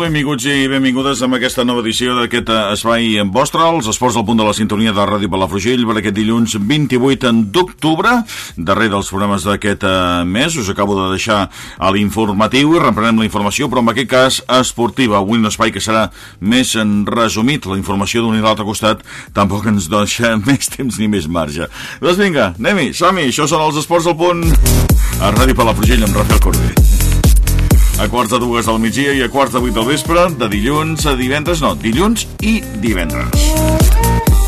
Molt benvinguts i benvingudes amb aquesta nova edició d'aquest eh, espai vostre, els esports al punt de la sintonia de Ràdio Palafrugell per aquest dilluns 28 d'octubre, darrer dels programes d'aquest eh, mes. Us acabo de deixar a l'informatiu i reprenem la informació, però en aquest cas esportiva. Avui un espai que serà més en resumit. La informació d'un i l'altre costat tampoc ens deixa més temps ni més marge. Doncs vinga, anem-hi, som-hi. Això són els esports al punt a Ràdio Palafrugell amb Rafael Corbí a quarts de dues del migdia i a quarts de vuit del vespre, de dilluns a divendres, no, dilluns i divendres.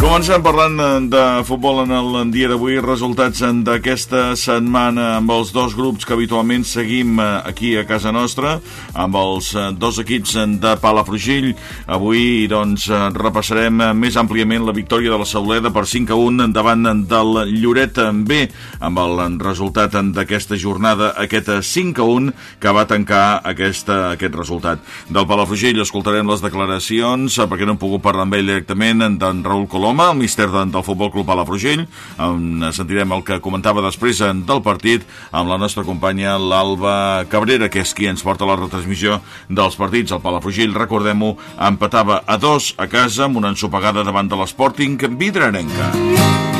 Comencem parlant eh, de futbol en el dia d'avui, resultats d'aquesta setmana amb els dos grups que habitualment seguim eh, aquí a casa nostra, amb els eh, dos equips de Palafrugell. Avui doncs repassarem més àmpliament la victòria de la Sauleda per 5 a 1 davant del Lloret B, amb el resultat d'aquesta jornada, aquest 5 a 1 que va tancar aquesta, aquest resultat. Del Palafrugell escoltarem les declaracions, perquè no hem pogut parlar amb ell directament, d'en Raül Colom, Coloma, el míster del Futbol Club Palafrugell. En sentirem el que comentava després del partit amb la nostra companya l'Alba Cabrera, que és qui ens porta la retransmissió dels partits. El Palafrugell, recordem-ho, empatava a dos a casa amb una ensopegada davant de l'Sporting Vidrarenca.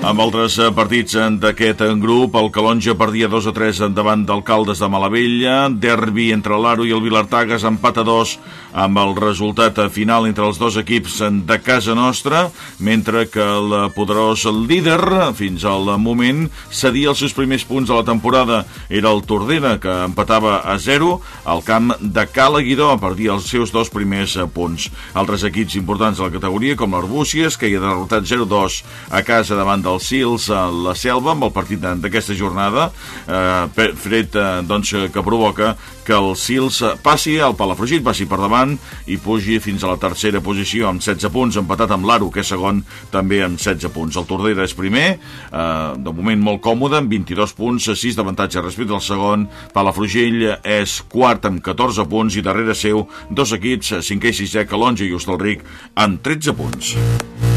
Amb altres eh, partits eh, d'aquest eh, grup, el Calonja perdia 2 a 3 davant d'Alcaldes de Malavella, derbi entre l'Aro i el Vilartagas, empat a 2 amb el resultat final entre els dos equips de casa nostra, mentre que el poderós líder, fins al moment, cedia els seus primers punts de la temporada. Era el Tordera, que empatava a 0, al camp de Cala Guidó, perdia els seus dos primers punts. Altres equips importants de la categoria, com l'Arbúcies, que hi ha derrotat 0-2 a casa davant del Sils a la Selva amb el partit d'aquesta jornada eh, fred eh, doncs, que provoca que el Sils passi al Palafrugit, passi per davant i pugi fins a la tercera posició amb 16 punts, empatat amb l'Aro, que és segon, també amb 16 punts. El Tordera és primer, eh, de moment molt còmode, amb 22 punts, 6 d'avantatge respecte al segon. Palafrugell és quart amb 14 punts i darrere seu dos equips, 5è i 6è, Calonja i Hostalric, amb 13 punts.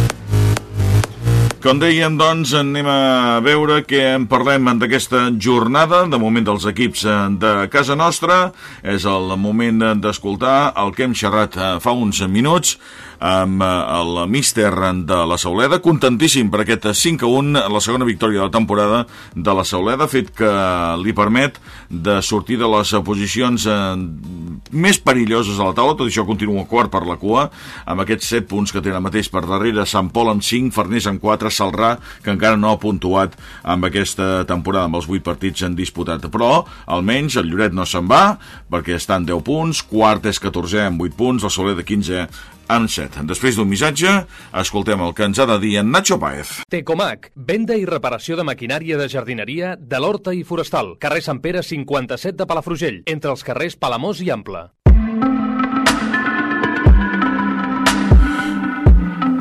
Com dèiem, doncs, anem a veure què en parlem d'aquesta jornada, de moment dels equips eh, de casa nostra. És el moment d'escoltar el que hem xerrat eh, fa uns minuts amb eh, el míster de la Sauleda, contentíssim per aquest 5 a 1, la segona victòria de la temporada de la Sauleda, fet que li permet de sortir de les posicions més perilloses a la taula, tot això continua quart per la cua, amb aquests 7 punts que té mateix per darrere, Sant Pol amb 5, Farners amb 4, Salrà, que encara no ha puntuat amb aquesta temporada, amb els 8 partits han disputat. Però, almenys, el Lloret no se'n va, perquè està en 10 punts, quart és 14 amb 8 punts, el Soler de 15 amb 7. Després d'un missatge, escoltem el que ens ha de dir en Nacho Paez. Tecomac, venda i reparació de maquinària de jardineria de l'Horta i Forestal. Carrer Sant Pere 57 de Palafrugell, entre els carrers Palamós i Ample.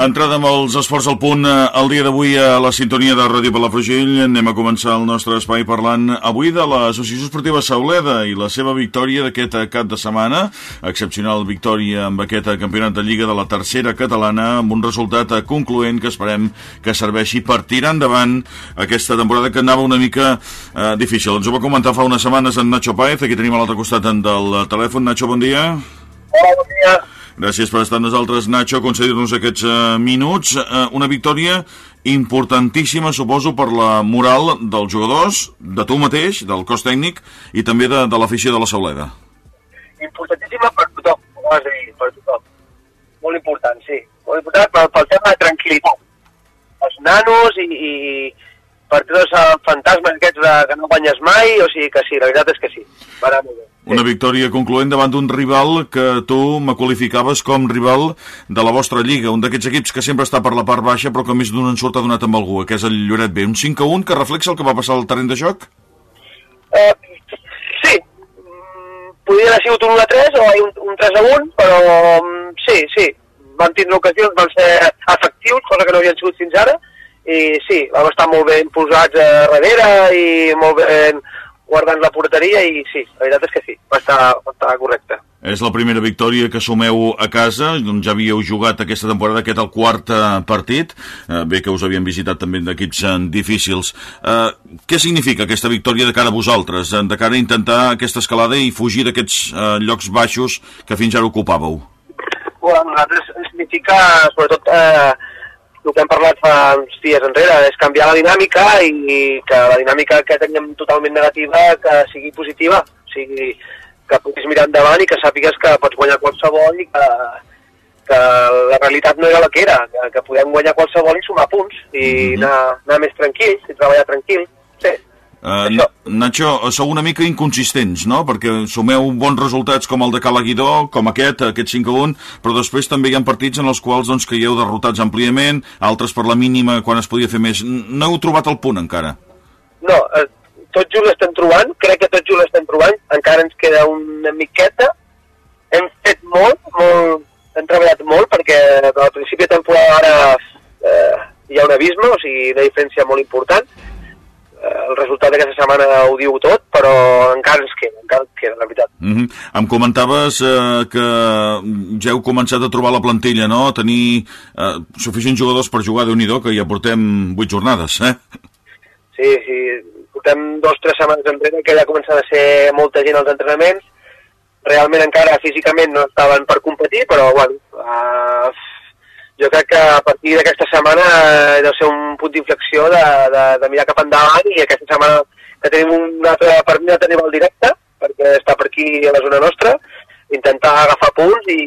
Entrada amb els esports al punt eh, el dia d'avui a la sintonia de Ràdio Palafrugell. Anem a començar el nostre espai parlant avui de l'Associació Esportiva Sauleda i la seva victòria d'aquest cap de setmana. Excepcional victòria amb aquest campionat de Lliga de la tercera catalana amb un resultat concloent que esperem que serveixi per tirar endavant aquesta temporada que anava una mica eh, difícil. Ens ho va comentar fa unes setmanes en Nacho Paez. Aquí tenim a l'altre costat del telèfon. Nacho, bon dia. Hola, bon dia. Gràcies per estar amb nosaltres, Nacho, concedir-nos aquests uh, minuts. Uh, una victòria importantíssima, suposo, per la moral dels jugadors, de tu mateix, del cos tècnic, i també de, de l'afició de la Sauleda. Importantíssima per tothom, ho has de dir, per tothom. Molt important, sí. Molt important pel tema de tranquil·litat. Els nanos i, i els fantasmes aquests de, que no guanyes mai, o sigui que sí, la veritat és que sí. Va anar molt bé. Una victòria concloent davant d'un rival que tu me qualificaves com rival de la vostra lliga, un d'aquests equips que sempre està per la part baixa però que més d'un ensurt ha donat amb algú, que és el Lloret B. Un 5 a 1 que reflexa el que va passar al terreny de joc? Eh, sí, mm, podria haver sigut un 1 a 3 o un, un 3 a 1, però mm, sí, sí, van tindre ocasions, van ser efectius, cosa que no havien sigut fins ara, i sí, vam estar molt ben posats a darrere i molt ben guardant la porteria i sí, la veritat és que sí, va estar, va estar correcte. És la primera victòria que sumeu a casa, doncs ja havíeu jugat aquesta temporada, aquest el quart eh, partit, eh, bé que us havien visitat també d'equips eh, difícils. Eh, què significa aquesta victòria de cara a vosaltres, eh, de cara a intentar aquesta escalada i fugir d'aquests eh, llocs baixos que fins ara ocupàveu? Bueno, nosaltres significa, sobretot, eh, el que hem parlat fa uns dies enrere, és canviar la dinàmica i que la dinàmica que teníem totalment negativa que sigui positiva, o sigui, que puguis mirar endavant i que sàpigues que pots guanyar qualsevol i que, que la realitat no era la que era, que, que podem guanyar qualsevol i sumar punts i mm -hmm. anar, anar més tranquils i treballar tranquil. Uh, Nacho, sou una mica inconsistents, no? Perquè sumeu bons resultats com el de Calaguidó, com aquest, aquest 5 a 1, però després també hi ha partits en els quals doncs, heu derrotats àmpliament, altres per la mínima quan es podia fer més. No heu trobat el punt encara? No, eh, tot just l'estem trobant, crec que tot just l'estem trobant, encara ens queda una miqueta. Hem fet molt, molt hem treballat molt perquè al principi de temporada ara eh, hi ha un abisme, o sigui, una diferència molt important Eh, el resultat d'aquesta setmana ho diu tot, però encara ens queda, encara ens queda, la veritat. Mm -hmm. Em comentaves eh, que ja heu començat a trobar la plantilla, no? Tenir eh, suficients jugadors per jugar, de nhi que ja portem vuit jornades, eh? Sí, sí, portem dos o tres setmanes enrere que ja començat a ser molta gent als entrenaments, realment encara físicament no estaven per competir, però bueno, eh, jo crec que a partir d'aquesta setmana ha de ser un punt d'inflexió de, de, de mirar cap endavant i aquesta setmana que tenim un altre per mi tenim el directe, perquè està per aquí a la zona nostra, intentar agafar punts i,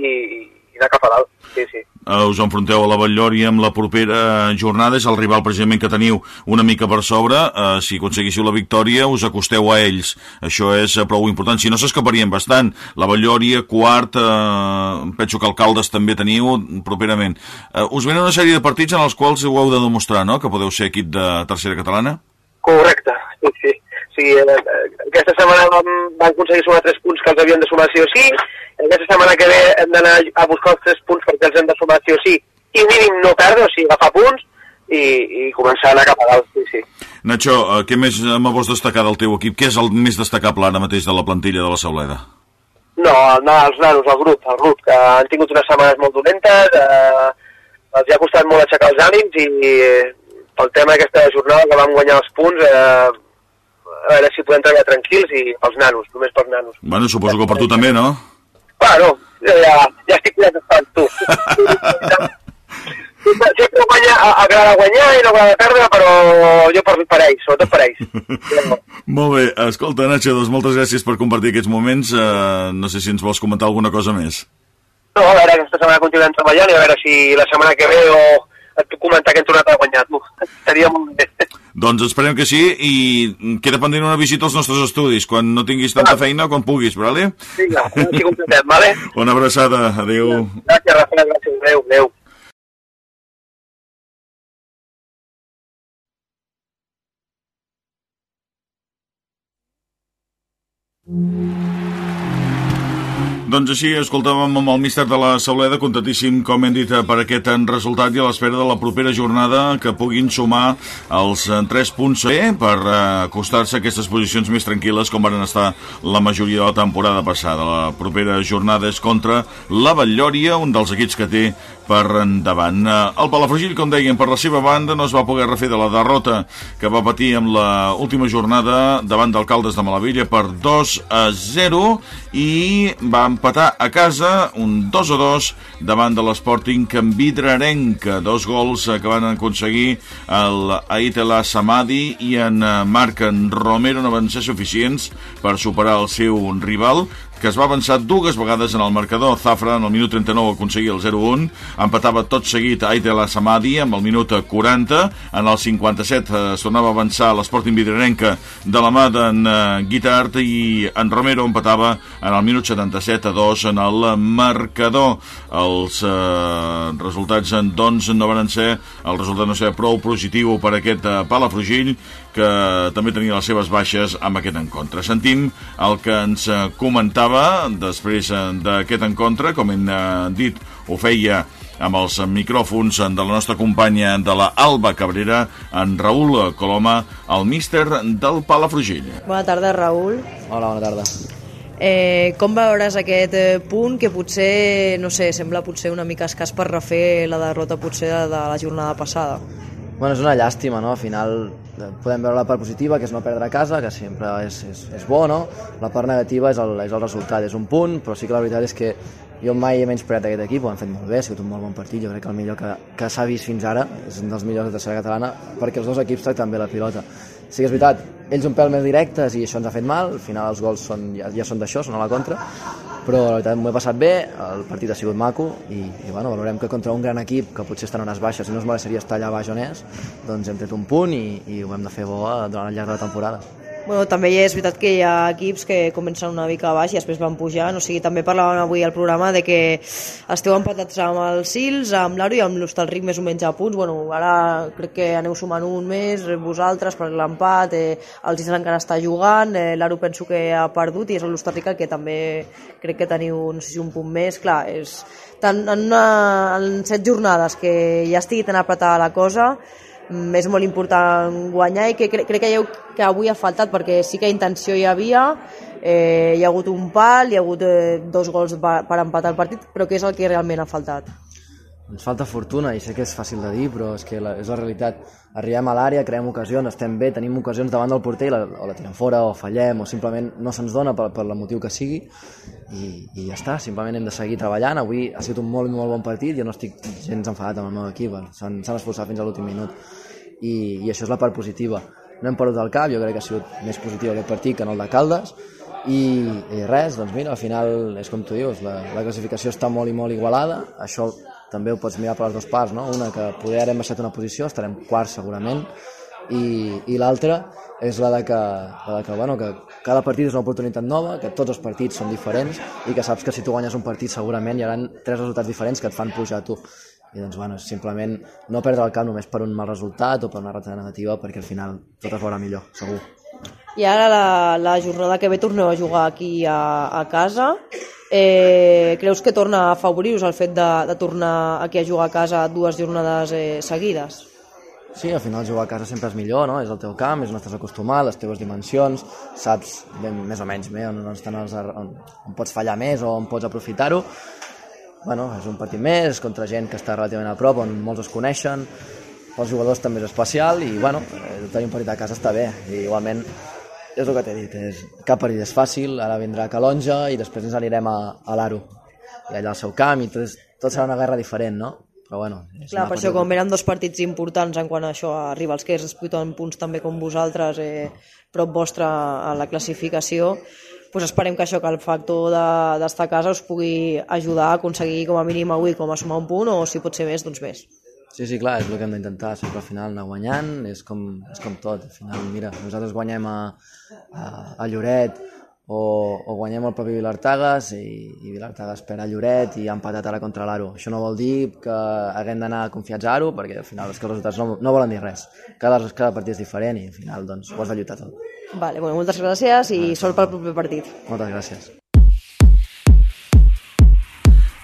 i anar cap a dalt. Sí, sí. Uh, us enfronteu a la Batllòria amb la propera jornada, és el rival precisament que teniu una mica per sobre, uh, si aconseguissiu la victòria us acosteu a ells, això és uh, prou important, si no s'escaparien bastant, la Batllòria, quart, uh, penso que alcaldes també teniu properament. Uh, us venen una sèrie de partits en els quals ho heu de demostrar, no?, que podeu ser equip de tercera catalana? Correcte, sí, sí. Sí eh, aquesta setmana vam, vam aconseguir sumar tres punts que els havien de sumar sí o sí, aquesta setmana que ve hem d'anar a buscar els tres punts perquè els hem de sumar sí o sí, i mínim no perdre, o sigui, agafar punts i, i començar a anar cap a dalt, sí, sí. Nacho, eh, què més me vols destacar del teu equip? Què és el més destacable ara mateix de la plantilla de la Sauleda? No, no, els nanos, el grup, el grup, que han tingut unes setmanes molt dolentes, eh, els ha costat molt aixecar els ànims i eh, pel tema d'aquesta jornada que vam guanyar els punts, eh, a veure si podem treballar tranquils i els nanos, només pels nanos. Bueno, suposo que per tu també, no? Bueno, ja, ja estic cuidat estant tu. Sempre guanya, agrada guanyar i no agrada perdre, però jo per, per ells, sobretot per ells. Molt bé, escolta, Nacho, doncs moltes gràcies per compartir aquests moments. Uh, no sé si ens vols comentar alguna cosa més. No, a veure, aquesta setmana continuem treballant i a veure si la setmana que ve o et puc comentar que hem tornat a guanyar. Seria molt bé. Doncs esperem que sí i queda pendent una visita als nostres estudis quan no tinguis tanta feina com puguis, vale? Vinga, així completem, vale? Una abraçada, adeu. Gràcies, Rafael, gràcies, adeu, adeu. Doncs així, escoltàvem amb el míster de la Sauleda, contentíssim, com hem dit, per aquest resultat i a l'espera de la propera jornada que puguin sumar els eh, tres punts bé per eh, acostar-se a aquestes posicions més tranquil·les com van estar la majoria de la temporada passada. La propera jornada és contra la Batllòria, un dels equips que té per endavant. Eh, el Palafrugell, com deien, per la seva banda no es va poder refer de la derrota que va patir amb la última jornada davant d'alcaldes de Malavilla per 2 a 0 i va empatar a casa un 2 a 2 davant de l'Sporting Vidrarenca. Dos gols que van aconseguir el Aitela Samadi i en Marc Romero no van ser suficients per superar el seu rival que es va avançar dues vegades en el marcador. Zafra, en el minut 39, aconseguia el 0-1. Empatava tot seguit Aitela Samadi amb el minut 40. En el 57 eh, es tornava a avançar l'Esporting Vidrenenca de la mà d'en uh, Guitart i en Romero empatava en el minut 77 a 2 en el marcador. Els uh, resultats, doncs, no van ser el resultat no ser prou positiu per aquest uh, Palafrugell que també tenia les seves baixes amb aquest encontre. Sentim el que ens comentava després d'aquest encontre, com hem dit, ho feia amb els micròfons de la nostra companya de la Alba Cabrera, en Raül Coloma, el míster del Palafrugell. Bona tarda, Raül. Hola, bona tarda. Eh, com valores aquest eh, punt que potser, no sé, sembla potser una mica escàs per refer la derrota potser de, de la jornada passada? Bueno, és una llàstima, no? Al final eh, podem veure la part positiva, que és no perdre a casa, que sempre és, és, és bo, no? La part negativa és el, és el resultat, és un punt, però sí que la veritat és que jo mai he menyspreat aquest equip, ho han fet molt bé, ha sigut un molt bon partit, jo crec que el millor que, que s'ha vist fins ara, és un dels millors de tercera catalana, perquè els dos equips tracten bé la pilota. Sí que és veritat, ells un pèl més directes i això ens ha fet mal, al final els gols són, ja, ja són d'això, són a la contra, però la veritat m'ho he passat bé, el partit ha sigut maco i, i bueno, valorem que contra un gran equip que potser estan en unes baixes i no es mereixeria estar allà baix on és, doncs hem tret un punt i, i ho hem de fer bo eh, durant el llarg de la temporada. Bueno, també és veritat que hi ha equips que comencen una mica baix i després van pujant, o sigui, també parlàvem avui al programa de que esteu empatats amb els Sils, amb l'Aro i amb l'Hostalric més o menys a punts, bueno, ara crec que aneu sumant un més, vosaltres per l'empat, eh, els Sils encara està jugant, eh, l'Aro penso que ha perdut i és l'Hostalric el que també crec que teniu no sé si un punt més, clar, és tant en, una, en set jornades que ja estigui tan apretada la cosa, és molt important guanyar i que cre crec que, ha, que avui ha faltat perquè sí que intenció hi havia eh, hi ha hagut un pal, hi ha hagut eh, dos gols per empatar el partit però què és el que realment ha faltat? Ens falta fortuna i sé que és fàcil de dir però és que la, és la realitat arribem a l'àrea, creem ocasions, estem bé tenim ocasions davant del porter i la, o la tirem fora o fallem o simplement no se'ns dona per, per el motiu que sigui i, i ja està, simplement hem de seguir treballant avui ha sigut un molt, molt bon partit jo no estic gens enfadat amb el meu equip s'han esforçat fins a l'últim minut i, i això és la part positiva. No hem perdut el cap, jo crec que ha sigut més positiu aquest partit que en el de Caldes, i, i res, doncs mira, al final és com tu dius, la, la classificació està molt i molt igualada, això també ho pots mirar per les dues parts, no? una que poder haver baixat una posició, estarem quart segurament, i, i l'altra és la de, que, la de que, bueno, que cada partit és una oportunitat nova, que tots els partits són diferents i que saps que si tu guanyes un partit segurament hi haurà tres resultats diferents que et fan pujar a tu i doncs, bueno, simplement no perdre el camp només per un mal resultat o per una rata negativa perquè al final tot es veurà millor, segur. I ara la, la jornada que ve torneu a jugar aquí a, a casa. Eh, creus que torna a afavorir-vos el fet de, de tornar aquí a jugar a casa dues jornades eh, seguides? Sí, al final jugar a casa sempre és millor, no? És el teu camp, és on estàs acostumat, les teves dimensions, saps ben, més o menys bé on, estan els, on, on pots fallar més o on pots aprofitar-ho bueno, és un partit més, contra gent que està relativament a prop, on molts es coneixen, els jugadors també és especial i bueno, eh, tenir un partit a casa està bé i igualment és el que t'he dit, és, cap partit és fàcil, ara vindrà Calonja i després ens anirem a, a l'Aro i allà al seu camp i tot, tot serà una guerra diferent, no? Però bueno, és Clar, per això com venen dos partits importants en quan això arriba els que es disputen punts també com vosaltres eh, prop vostre a la classificació pues esperem que això, que el factor d'estar de, a casa us pugui ajudar a aconseguir com a mínim avui com a sumar un punt o si pot ser més, doncs més. Sí, sí, clar, és el que hem d'intentar, sempre al final anar guanyant, és com, és com tot, al final, mira, nosaltres guanyem a, a, a Lloret o, o guanyem el propi Vilartagas i, i Vilartagas per a Lloret i ha empatat ara contra l'Aro. Això no vol dir que haguem d'anar confiats a Aro, perquè al final és que els resultats no, no volen dir res. Cada, cada partit és diferent i al final doncs, ho has de lluitar tot. Vale, bueno, moltes gràcies i sol pel proper partit. Moltes gràcies.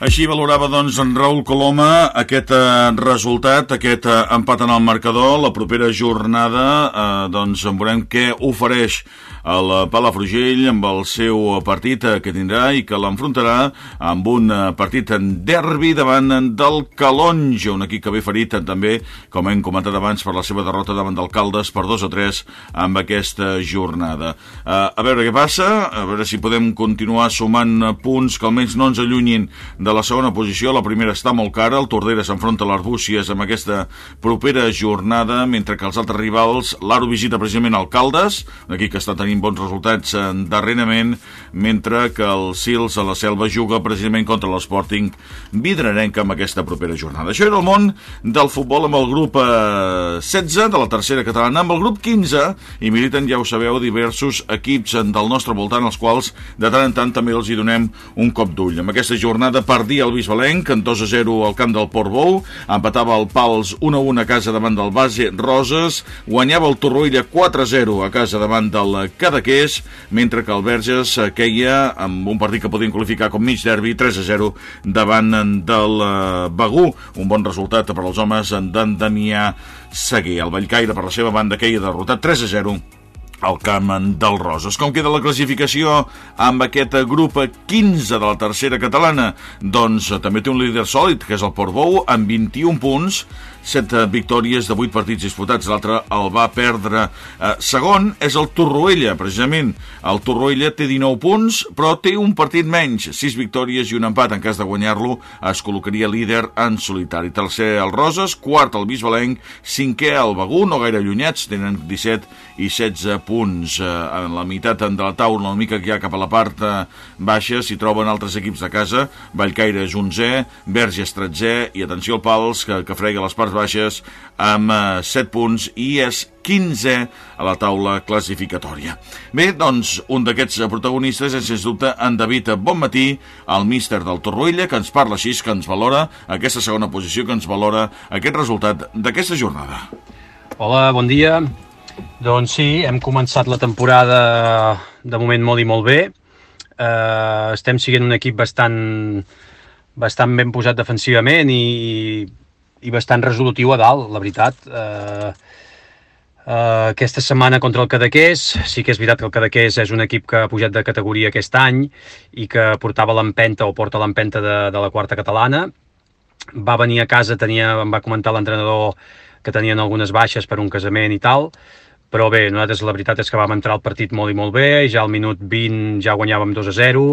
Així valorava, doncs, en Raül Coloma aquest eh, resultat, aquest eh, empat en el marcador. La propera jornada, eh, doncs, en veurem què ofereix el Palafrugell amb el seu partit eh, que tindrà i que l'enfrontarà amb un eh, partit en derbi davant del Calonja, un equip que ve ferit eh, també, com hem comentat abans, per la seva derrota davant d'Alcaldes per 2 o 3 amb aquesta jornada. A veure què passa, a veure si podem continuar sumant punts que almenys no ens allunyin de de la segona posició. La primera està molt cara. El Tordera s'enfronta a l'Arbúcies amb aquesta propera jornada, mentre que els altres rivals, l'Aro visita precisament Alcaldes, aquí que està tenint bons resultats darrerament, mentre que el Sils a la Selva juga precisament contra l'Sporting Vidrarenca amb aquesta propera jornada. Això era el món del futbol amb el grup 16 eh, de la tercera catalana, amb el grup 15, i militen, ja ho sabeu, diversos equips del nostre voltant, els quals de tant en tant també els hi donem un cop d'ull. Amb aquesta jornada per perdia el Bisbalenc en 2 a 0 al camp del Portbou, empatava el Pals 1 a 1 a casa davant del Base Roses, guanyava el Torroella 4 a 0 a casa davant del Cadaqués, mentre que el Verges queia amb un partit que podien qualificar com mig derbi 3 a 0 davant del eh, Begú, un bon resultat per als homes d'en Damià Seguer. El Vallcaire per la seva banda queia derrotat 3 a 0 al camp del Roses. Com queda la classificació amb aquest grup 15 de la tercera catalana? Doncs també té un líder sòlid, que és el Portbou, amb 21 punts, 7 victòries de 8 partits disputats, l'altre el va perdre. Eh, segon és el Torroella, precisament. El Torroella té 19 punts, però té un partit menys, 6 victòries i un empat. En cas de guanyar-lo, es col·locaria líder en solitari. Tercer el Roses, quart el Bisbalenc, cinquè el Begú, no gaire allunyats, tenen 17 i 16 punts. Eh, en la meitat de la taula, una mica que hi ha cap a la part eh, baixa, s'hi troben altres equips de casa. Vallcaire és 11è, Verges 13è i atenció al Pals, que, que frega les parts parts baixes amb 7 eh, punts i és 15 a la taula classificatòria. Bé, doncs, un d'aquests protagonistes és, sens dubte, en David Bonmatí, el míster del Torroella, que ens parla així, que ens valora aquesta segona posició, que ens valora aquest resultat d'aquesta jornada. Hola, bon dia. Doncs sí, hem començat la temporada de moment molt i molt bé. Uh, estem siguent un equip bastant, bastant ben posat defensivament i, i bastant resolutiu a dalt, la veritat. Eh, eh, aquesta setmana contra el Cadaqués, sí que és veritat que el Cadaqués és un equip que ha pujat de categoria aquest any i que portava l'empenta o porta l'empenta de, de la quarta catalana. Va venir a casa, tenia, em va comentar l'entrenador que tenien algunes baixes per un casament i tal, però bé, nosaltres la veritat és que vam entrar al partit molt i molt bé, ja al minut 20 ja guanyàvem 2 a 0,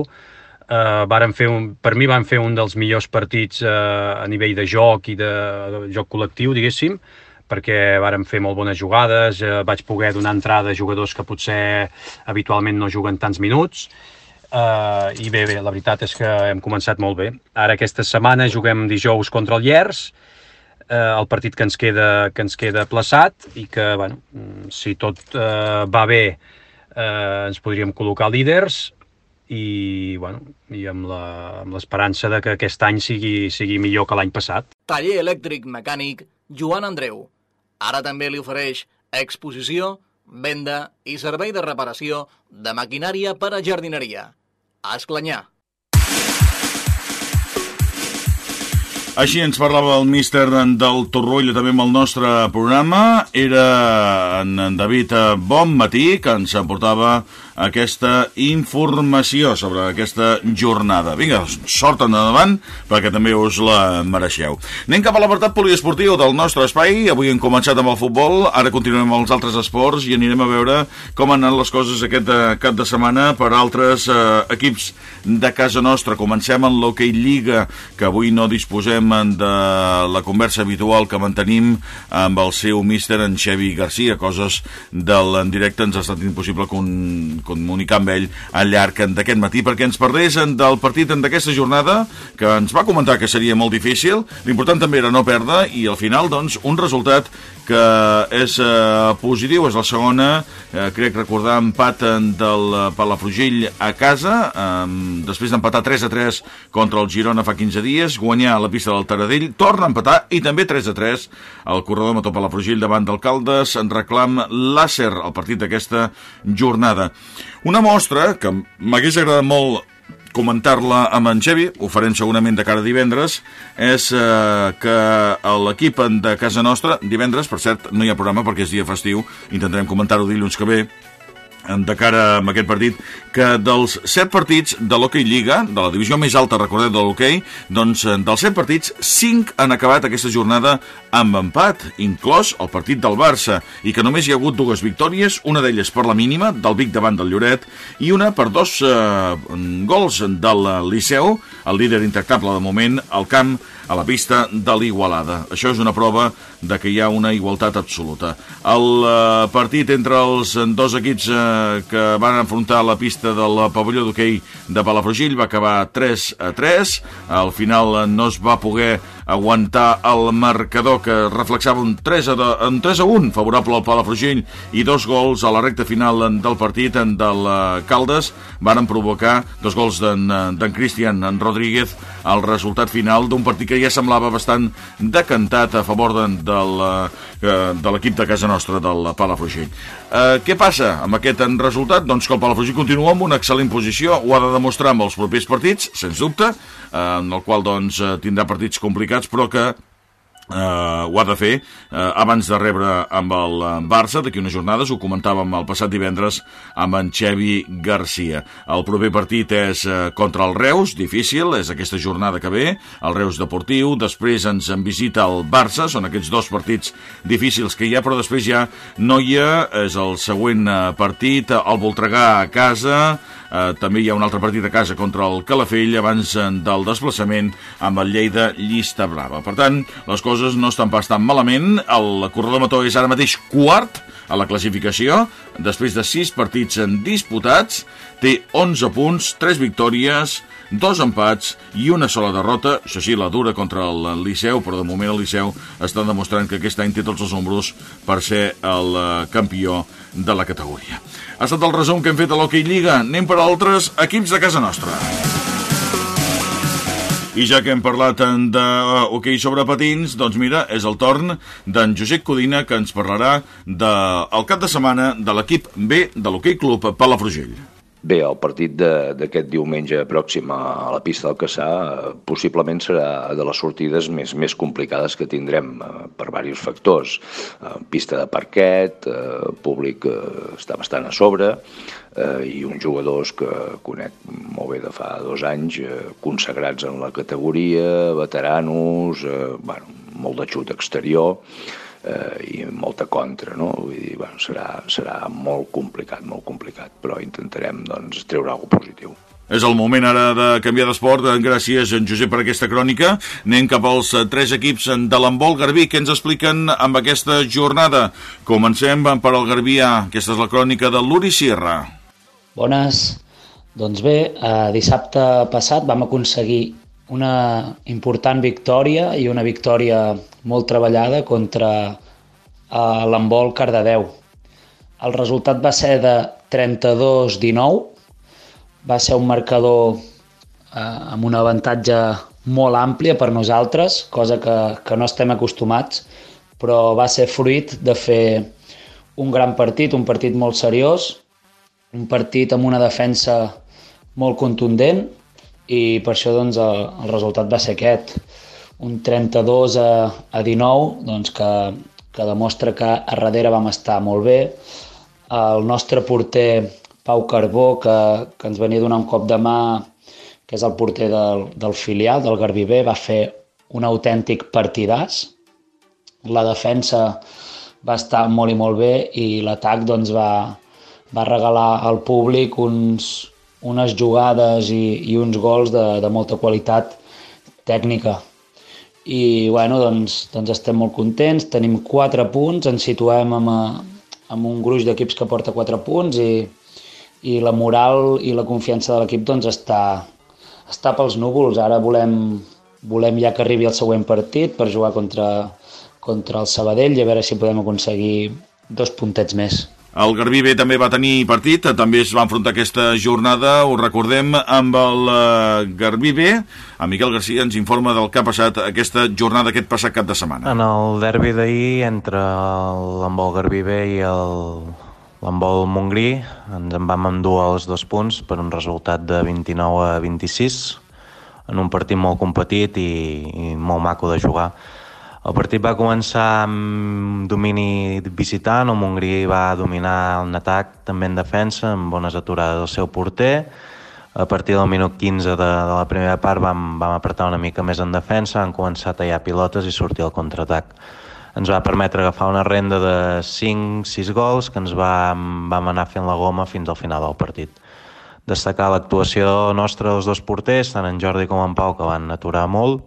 eh, varen fer un, per mi van fer un dels millors partits eh, a nivell de joc i de, de joc col·lectiu, diguéssim, perquè varen fer molt bones jugades, eh, vaig poder donar entrada a jugadors que potser habitualment no juguen tants minuts, Uh, I bé, bé, la veritat és que hem començat molt bé. Ara aquesta setmana juguem dijous contra el Llers, uh, el partit que ens queda, que ens queda plaçat i que, bueno, si tot uh, va bé, uh, ens podríem col·locar líders i, bueno, i amb l'esperança de que aquest any sigui, sigui millor que l'any passat. Taller elèctric mecànic Joan Andreu. Ara també li ofereix exposició, venda i servei de reparació de maquinària per a jardineria. A Esclanyà. Així ens parlava el míster del Torrolla també amb el nostre programa. Era en David Bonmatí, que ens aportava aquesta informació sobre aquesta jornada. Vinga, sort endavant, perquè també us la mereixeu. Anem cap a l'apartat poliesportiu del nostre espai. Avui hem començat amb el futbol, ara continuem amb els altres esports i anirem a veure com han anat les coses aquest eh, cap de setmana per altres eh, equips de casa nostra. Comencem amb l'Hockey Lliga, que avui no disposem de la conversa habitual que mantenim amb el seu míster, en Xevi Garcia. Coses del en directe ens ha estat impossible con comunicar amb ell al llarg d'aquest matí perquè ens perdés del partit d'aquesta jornada que ens va comentar que seria molt difícil. L'important també era no perdre i al final, doncs, un resultat que és eh, positiu, és la segona, eh, crec recordar, empat del Palafrugell a casa, eh, després d'empatar 3 a 3 contra el Girona fa 15 dies, guanyar a la pista del Taradell, torna a empatar i també 3 a 3 el corredor Motor Palafrugell davant d'Alcaldes en reclam l'Àcer al partit d'aquesta jornada. Una mostra que m'hagués agradat molt comentar-la amb en Xevi, ho farem segurament de cara a divendres, és eh, que l'equip de casa nostra, divendres, per cert, no hi ha programa perquè és dia festiu, intentarem comentar-ho dilluns que ve, de cara a aquest partit, que dels 7 partits de l'Hockey Lliga, de la divisió més alta, recordeu, de l'hoquei, doncs eh, dels 7 partits, 5 han acabat aquesta jornada amb empat, inclòs el partit del Barça, i que només hi ha hagut dues victòries, una d'elles per la mínima, del Vic davant del Lloret, i una per dos eh, gols del Liceu, el líder intactable de moment, al camp a la pista de l'Igualada. Això és una prova de que hi ha una igualtat absoluta. El eh, partit entre els dos equips eh, que van enfrontar la pista del pavelló d'hoquei de Palafrugell va acabar 3 a 3. Al final no es va poder aguantar el marcador que reflexava un 3 a, 2, un 3 a 1 favorable al Palafrugell i dos gols a la recta final del partit del Caldes varen provocar dos gols d'en Cristian en Rodríguez el resultat final d'un partit que ja semblava bastant decantat a favor de, eh, de l'equip de casa nostra del Palafrugell. Eh, què passa amb aquest resultat? Doncs que el Palafrugell continua amb una excel·lent posició, ho ha de demostrar amb els propers partits, sens dubte, eh, en el qual doncs, tindrà partits complicats, però que Uh, ho ha de fer uh, abans de rebre amb el Barça d'aquí unes jornades, ho comentàvem el passat divendres amb en Xevi Garcia. El proper partit és uh, contra el Reus, difícil, és aquesta jornada que ve el Reus Deportiu, després ens en visita el Barça, són aquests dos partits difícils que hi ha, però després ja Noia és el següent partit el Voltregà a casa Eh, també hi ha un altre partit a casa contra el Calafell abans eh, del desplaçament amb el Lleida Llista Brava. Per tant, les coses no estan pas tan malament. El corredor Mató és ara mateix quart a la classificació, després de 6 partits disputats, té 11 punts, 3 victòries, dos empats i una sola derrota, això sí, la dura contra el Liceu, però de moment el Liceu està demostrant que aquest any té tots els números per ser el eh, campió de la categoria. Ha estat el resum que hem fet a l'Hockey Lliga. Anem per altres equips de casa nostra. I ja que hem parlat d'hoquei uh, sobre patins, doncs mira, és el torn d'en Josep Codina que ens parlarà del de, cap de setmana de l'equip B de l'hoquei club Palafrugell. Bé, el partit d'aquest diumenge pròxim a la pista del Caçà eh, possiblement serà de les sortides més, més complicades que tindrem eh, per diversos factors. Eh, pista de parquet, públic està bastant a sobre eh, i uns jugadors que conec molt bé de fa dos anys, eh, consagrats en la categoria, veteranos, eh, bueno, molt de xut exterior, eh, i molta contra, no? Vull dir, bueno, serà, serà molt complicat, molt complicat, però intentarem doncs, treure alguna positiu. És el moment ara de canviar d'esport. Gràcies, en Josep, per aquesta crònica. Anem cap als eh, tres equips de l'embol Garbí. Què ens expliquen amb aquesta jornada? Comencem per al Garbià. Aquesta és la crònica de l'Uri Sierra. Bones. Doncs bé, eh, dissabte passat vam aconseguir una important victòria i una victòria molt treballada contra uh, l'embol Cardedeu. El resultat va ser de 32-19, va ser un marcador uh, amb un avantatge molt àmplia per nosaltres, cosa que, que no estem acostumats, però va ser fruit de fer un gran partit, un partit molt seriós, un partit amb una defensa molt contundent i per això doncs, el, resultat va ser aquest, un 32 a, a 19, doncs, que, que demostra que a darrere vam estar molt bé. El nostre porter Pau Carbó, que, que ens venia donar un cop de mà, que és el porter del, del filial, del Garbí B, va fer un autèntic partidàs. La defensa va estar molt i molt bé i l'atac doncs, va, va regalar al públic uns, unes jugades i, i uns gols de, de molta qualitat tècnica. I bueno, doncs, doncs estem molt contents, tenim 4 punts, ens situem amb, amb un gruix d'equips que porta 4 punts i, i la moral i la confiança de l'equip doncs, està, està pels núvols. Ara volem, volem ja que arribi el següent partit per jugar contra, contra el Sabadell i a veure si podem aconseguir dos puntets més. El Garbí B també va tenir partit, també es va enfrontar aquesta jornada, ho recordem, amb el uh, Garbí B. En Miquel Garcia ens informa del que ha passat aquesta jornada, aquest passat cap de setmana. En el derbi d'ahir, entre l'embol Garbí B i l'embol Montgrí, ens en vam endur els dos punts per un resultat de 29 a 26, en un partit molt competit i, i molt maco de jugar. El partit va començar amb domini visitant, on Montgrí va dominar en atac, també en defensa, amb bones aturades del seu porter. A partir del minut 15 de, de la primera part vam, vam apretar una mica més en defensa, han començat a tallar pilotes i sortir al contraatac. Ens va permetre agafar una renda de 5-6 gols que ens va, vam anar fent la goma fins al final del partit. Destacar l'actuació nostra dels dos porters, tant en Jordi com en Pau, que van aturar molt,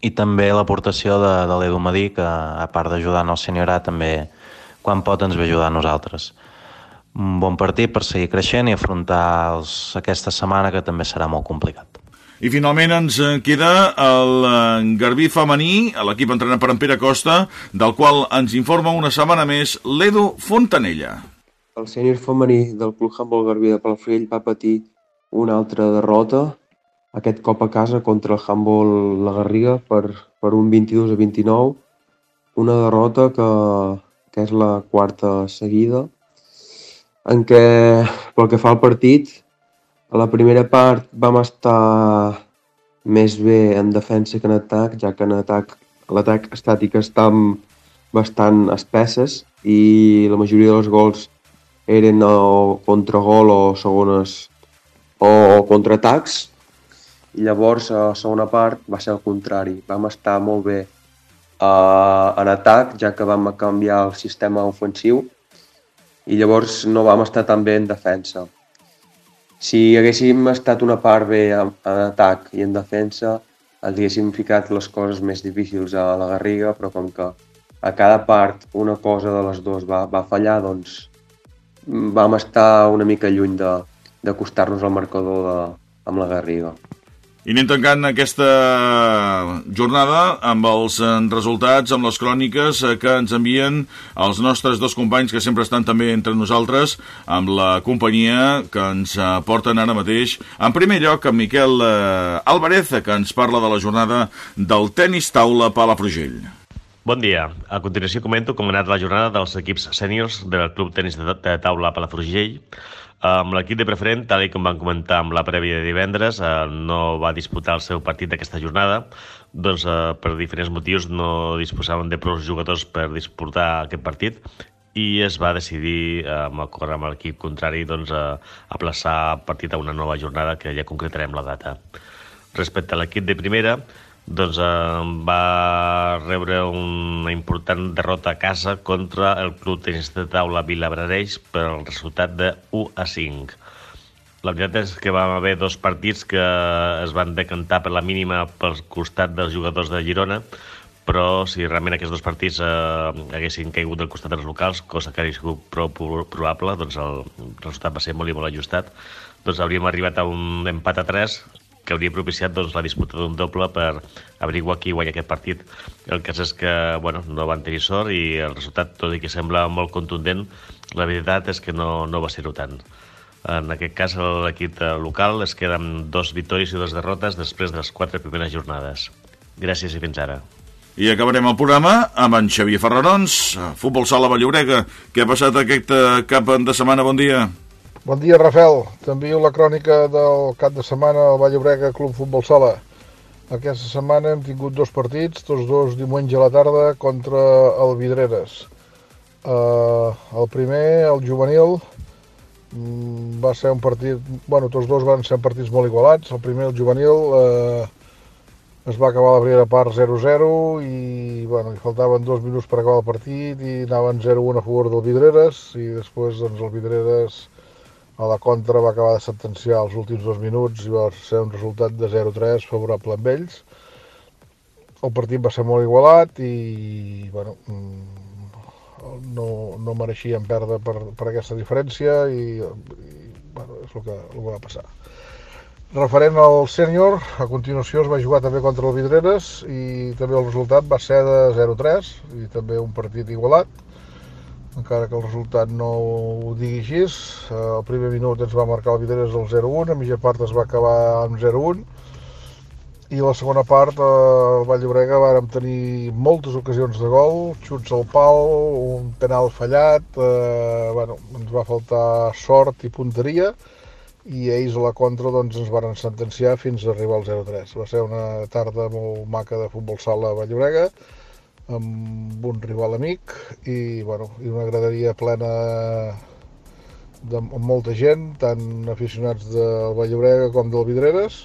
i també l'aportació de, de l'Edu Madí, que a part d'ajudar el senyor A, també quan pot ens ve ajudar a nosaltres. Un bon partit per seguir creixent i afrontar els, aquesta setmana que també serà molt complicat. I finalment ens queda el eh, Garbí femení, l'equip entrenat per en Pere Costa, del qual ens informa una setmana més l'Edu Fontanella. El sènior femení del Club Handball Garbí de Palafrell va patir una altra derrota aquest cop a casa contra el Handball La Garriga per, per un 22 a 29, una derrota que, que és la quarta seguida, en què, pel que fa al partit, a la primera part vam estar més bé en defensa que en atac, ja que en atac l'atac estàtic estan bastant espesses i la majoria dels gols eren o contragol o segones o contraatacs i llavors a la segona part va ser el contrari. Vam estar molt bé uh, en atac, ja que vam canviar el sistema ofensiu i llavors no vam estar tan bé en defensa. Si haguéssim estat una part bé en, en atac i en defensa, ens haguéssim ficat les coses més difícils a la Garriga, però com que a cada part una cosa de les dues va, va fallar, doncs vam estar una mica lluny d'acostar-nos al marcador de, amb la Garriga. I anem tancant aquesta jornada amb els eh, resultats, amb les cròniques eh, que ens envien els nostres dos companys que sempre estan també entre nosaltres, amb la companyia que ens eh, porten ara mateix. En primer lloc, amb Miquel Alvarez, que ens parla de la jornada del tennis taula Palafrugell. Bon dia. A continuació comento com ha anat la jornada dels equips sèniors del Club Tenis de Taula Palafrugell. Amb l'equip de preferent, tal com van comentar amb la prèvia de divendres, eh, no va disputar el seu partit d'aquesta jornada, doncs eh, per diferents motius no disposaven de prou jugadors per disputar aquest partit i es va decidir, eh, amb acord amb l'equip contrari, doncs, aplaçar el partit a una nova jornada que ja concretarem la data. Respecte a l'equip de primera, doncs eh, va rebre una important derrota a casa contra el Club Tenis de Taula Vilabrareix per el resultat de 1 a 5. La veritat és que vam haver dos partits que es van decantar per la mínima pel costat dels jugadors de Girona, però si realment aquests dos partits eh, haguessin caigut del costat dels locals, cosa que hauria sigut prou probable, doncs el resultat va ser molt i molt ajustat, doncs hauríem arribat a un empat a 3, que hauria propiciat doncs, la disputa d'un doble per averiguar qui guanya aquest partit. El cas és que bueno, no van tenir sort i el resultat, tot i que sembla molt contundent, la veritat és que no, no va ser-ho tant. En aquest cas, l'equip local es queda amb dos victòries i dues derrotes després de les quatre primeres jornades. Gràcies i fins ara. I acabarem el programa amb en Xavier Ferrarons, Futbol Sala Valllorega. Què ha passat aquest cap de setmana? Bon dia. Bon dia, Rafael. T'envio la crònica del cap de setmana al Vallobrega Club Futbol Sala. Aquesta setmana hem tingut dos partits, tots dos diumenge a la tarda contra el Vidreres. Uh, el primer, el juvenil, mm, va ser un partit... Bueno, tots dos van ser partits molt igualats. El primer, el juvenil, uh, es va acabar la primera part 0-0 i bueno, hi faltaven dos minuts per acabar el partit i anaven 0-1 a favor del Vidreres i després doncs, el Vidreres a la contra va acabar de sentenciar els últims dos minuts i va ser un resultat de 0-3 favorable amb ells. El partit va ser molt igualat i bueno, mm, no, no mereixien perdre per, per aquesta diferència i, i bueno, és el que, el que va passar. Referent al sènior, a continuació es va jugar també contra el Vidreres i també el resultat va ser de 0-3 i també un partit igualat encara que el resultat no ho digui així. El primer minut ens va marcar el Videres el 0-1, a mitja part es va acabar amb 0-1, i la segona part el Vall d'Obrega vàrem tenir moltes ocasions de gol, xuts al pal, un penal fallat, eh, bueno, ens va faltar sort i punteria, i ells a la contra doncs, ens van sentenciar fins a arribar al 0-3. Va ser una tarda molt maca de futbol sala a Vall d'Obrega, amb un rival amic i, bueno, i una graderia plena de, amb molta gent, tant aficionats del Vallobrega com del Vidreres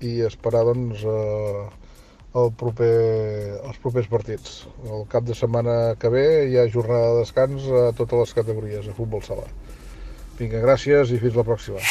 i esperar doncs, eh, el proper, els propers partits. El cap de setmana que ve hi ha jornada de descans a totes les categories, a futbol sala. Vinga, gràcies i fins la pròxima.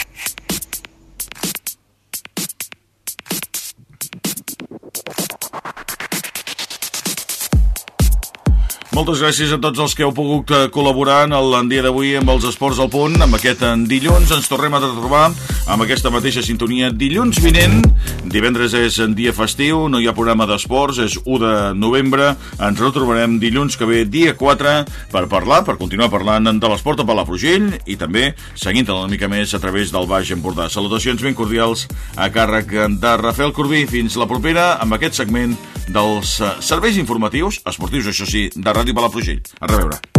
Moltes gràcies a tots els que heu pogut eh, col·laborar en el dia d'avui amb els Esports al Punt. Amb aquest dilluns ens tornem a trobar amb aquesta mateixa sintonia dilluns vinent. Divendres és en dia festiu, no hi ha programa d'esports, és 1 de novembre. Ens retrobarem dilluns que ve, dia 4, per parlar, per continuar parlant de l'esport a Palafrugell i també seguint una mica més a través del Baix Empordà. Salutacions ben cordials a càrrec de Rafael Corbí. Fins la propera amb aquest segment dels eh, serveis informatius, esportius, això sí, de Ràdio Palafrugell. A reveure.